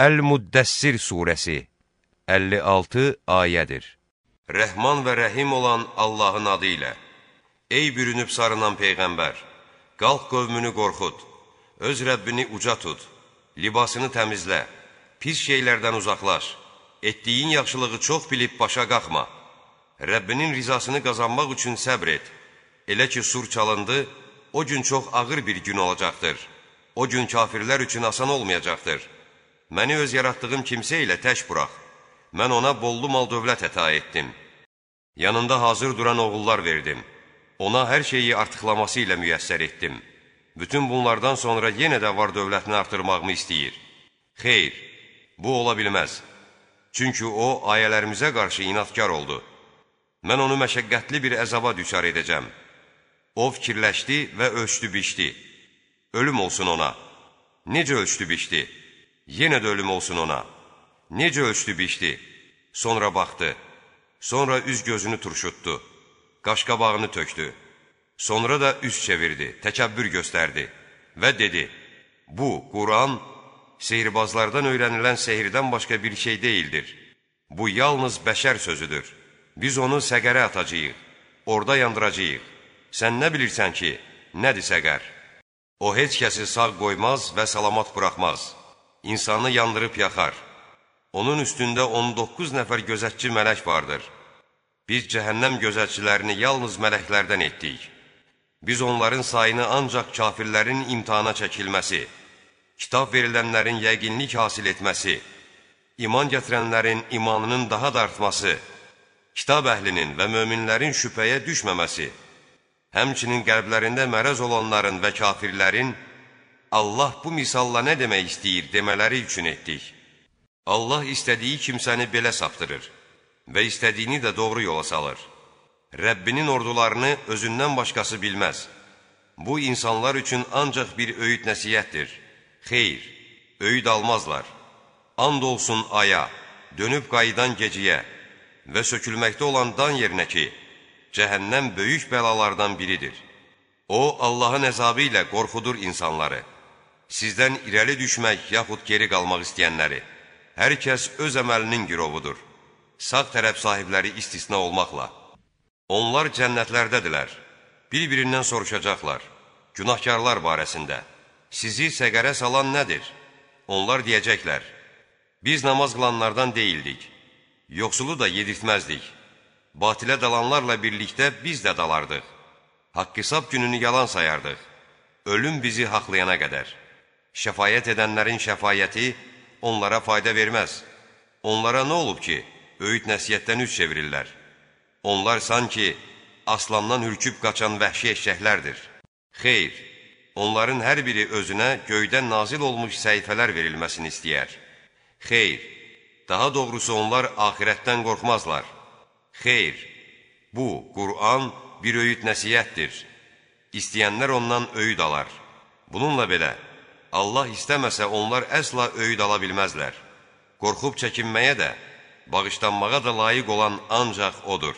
Əl-Muddəssir surəsi 56 ayədir. Rəhman və rəhim olan Allahın adı ilə Ey bürünüb sarınan Peyğəmbər! Qalq qövmünü qorxud, öz Rəbbini uca tut, libasını təmizlə, pis şeylərdən uzaqlaş, etdiyin yaxşılığı çox bilib başa qalxma. Rəbbinin rizasını qazanmaq üçün səbr et. Elə ki, sur çalındı, o gün çox ağır bir gün olacaqdır. O gün kafirlər üçün asan olmayacaqdır. Məni öz yaratdığım kimsə ilə təş burax. Mən ona bollu mal dövlət əta etdim. Yanında hazır duran oğullar verdim. Ona hər şeyi artıqlaması ilə müyəssər etdim. Bütün bunlardan sonra yenə də var dövlətini artırmağımı istəyir. Xeyr, bu ola bilməz. Çünki o, ayələrimizə qarşı inatkar oldu. Mən onu məşəqqətli bir əzaba düçar edəcəm. O fikirləşdi və ölçdü biçdi. Ölüm olsun ona. Necə ölçdü biçdi? Yenə də ölüm olsun ona. Necə ölçdü biçdi? Sonra baxdı. Sonra üz gözünü turşutdu. Qaşqabağını tökdü. Sonra da üz çevirdi, təkəbbür göstərdi və dedi, Bu, Quran, sehirbazlardan öyrənilən sehirdən başqa bir şey deyildir. Bu, yalnız bəşər sözüdür. Biz onu səqərə atacağıq, orada yandıracağıq. Sən nə bilirsən ki, nədir səqər? O, heç kəsi sağ qoymaz və salamat buraxmaz insanı yandırıb yaxar. Onun üstündə 19 nəfər gözətçi mələk vardır. Biz cəhənnəm gözətçilərini yalnız mələklərdən etdik. Biz onların sayını ancaq kafirlərin imtihana çəkilməsi, kitab verilənlərin yəqinlik hasil etməsi, iman gətirənlərin imanının daha da artması, kitab əhlinin və möminlərin şübhəyə düşməməsi, həmçinin qəlblərində mərəz olanların və kafirlərin Allah bu misalla nə demək istəyir demələri üçün etdik. Allah istədiyi kimsəni belə saptırır və istədiyini də doğru yola salır. Rəbbinin ordularını özündən başqası bilməz. Bu insanlar üçün ancaq bir öyüd nəsiyyətdir. Xeyr, öyüd almazlar. And olsun aya, dönüb qayıdan geciyə və sökülməkdə olan dan yerinə ki, cəhənnəm böyük bəlalardan biridir. O, Allahın əzabı ilə qorxudur insanları sizdən irəli düşmək yaxud geri qalmaq istəyənləri, hər kəs öz əməlinin girovudur, sağ tərəf sahibləri istisna olmaqla. Onlar cənnətlərdədirlər, bir-birindən soruşacaqlar, günahkarlar barəsində, sizi səqərə salan nədir? Onlar deyəcəklər, biz namaz qılanlardan deyildik, yoxsulu da yedirtməzdik, batilə dalanlarla birlikdə biz də dalardıq, haqq-hesab gününü yalan sayardıq, ölüm bizi haqlayana qədər. Şəfayət edənlərin şəfayəti onlara fayda verməz. Onlara nə olub ki, öyüd nəsiyyətdən üç çevirirlər? Onlar sanki aslandan hürküb qaçan vəhşi eşəklərdir. Xeyr, onların hər biri özünə göydən nazil olmuş səhifələr verilməsini istəyər. Xeyr, daha doğrusu onlar ahirətdən qorxmazlar. Xeyr, bu, Qur'an bir öyüd nəsiyyətdir. İstəyənlər ondan öyüd alar. Bununla belə, Allah istəməsə onlar əsla öyüd ala bilməzlər. Qorxub çəkinməyə də, bağışlanmağa da layiq olan ancaq O'dur.